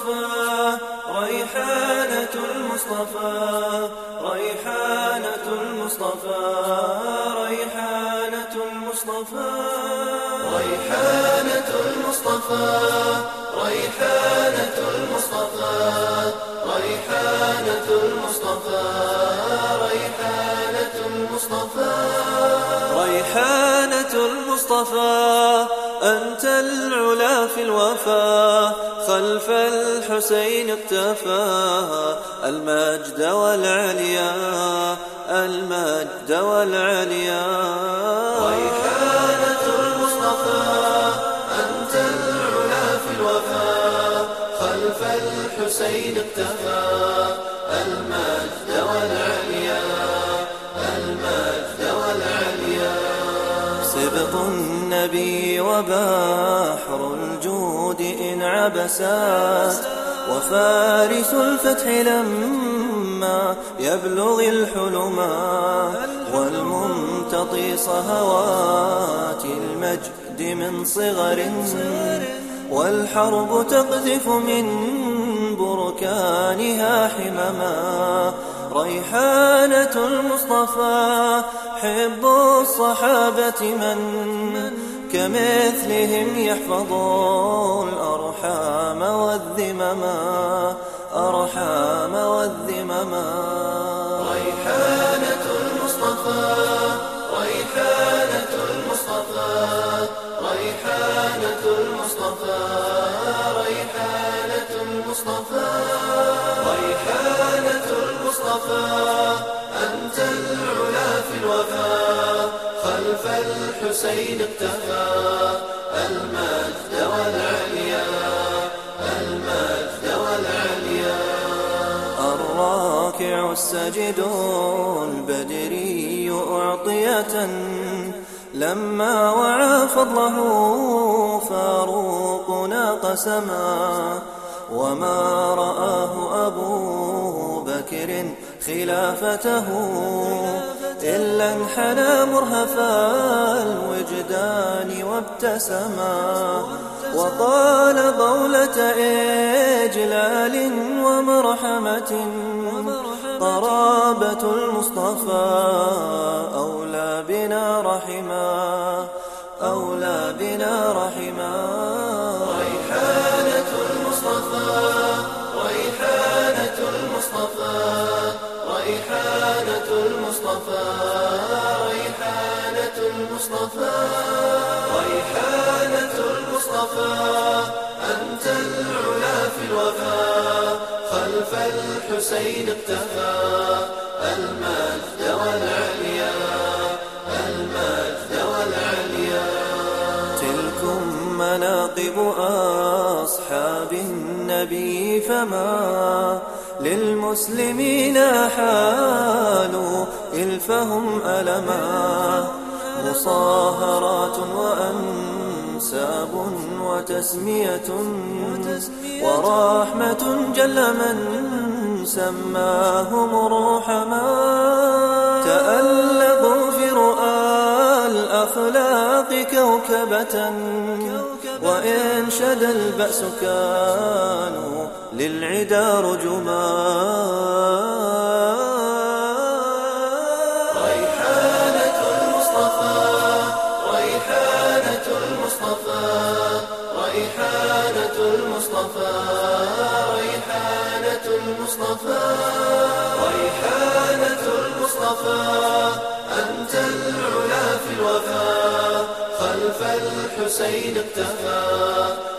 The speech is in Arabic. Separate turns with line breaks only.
المصطفى ريحانة المصطفى ريحانة المصطفى ريحانة المصطفى. ريحانة المصطفى ريحانة المصطفى ريحانة المصطفى ريحانة المصطفى. ريحانة المصطفى أنت العلا في الوفا خلف الحسين اقتفى المجد والعليا المجد والعليا.
ريحانة المصطفى أنت العلا في الوفا خلف الحسين اقتفى المجد والعليا.
سبط النبي وبحر الجود إن عبسات وفارس الفتح لما يبلغ الحلما والممتطي صهوات المجد من صغر والحرب تقذف من بركانها حمما ريحانة المصطفى حب الصحابة من كمثلهم يحفظ الأرحام والذمما أرحام والذمما
أنت العلا في الوفا خلف الحسين اقتفى. المجد والعليا المجد والعليا.
الراكع السجد البدري أعطية لما وعى فضله فاروقنا قسما. وما رآه أبو بكر خلافته. إلا انحنى مرهف الوجدان وابتسما. وقال قولة إجلال ومرحمة. قرابة المصطفى أولى بنا رحما.
المصطفى. ريحانة المصطفى أنت العلا في الوفا. خلف الحسين اقتفى المجد والعليا المجد والعليا.
تلكم مناقب أصحاب النبي فما للمسلمين حالوا إلفهم ألما. مصاهرات وأنساب وتسمية ورحمة جل من سماهم الرحما تألقوا في رؤى الأخلاق كوكبة وإن شد البأس كانوا للعدا رجما
المصطفى. ريحانة المصطفى أنت العلا في الوفا خلف الحسين والعليا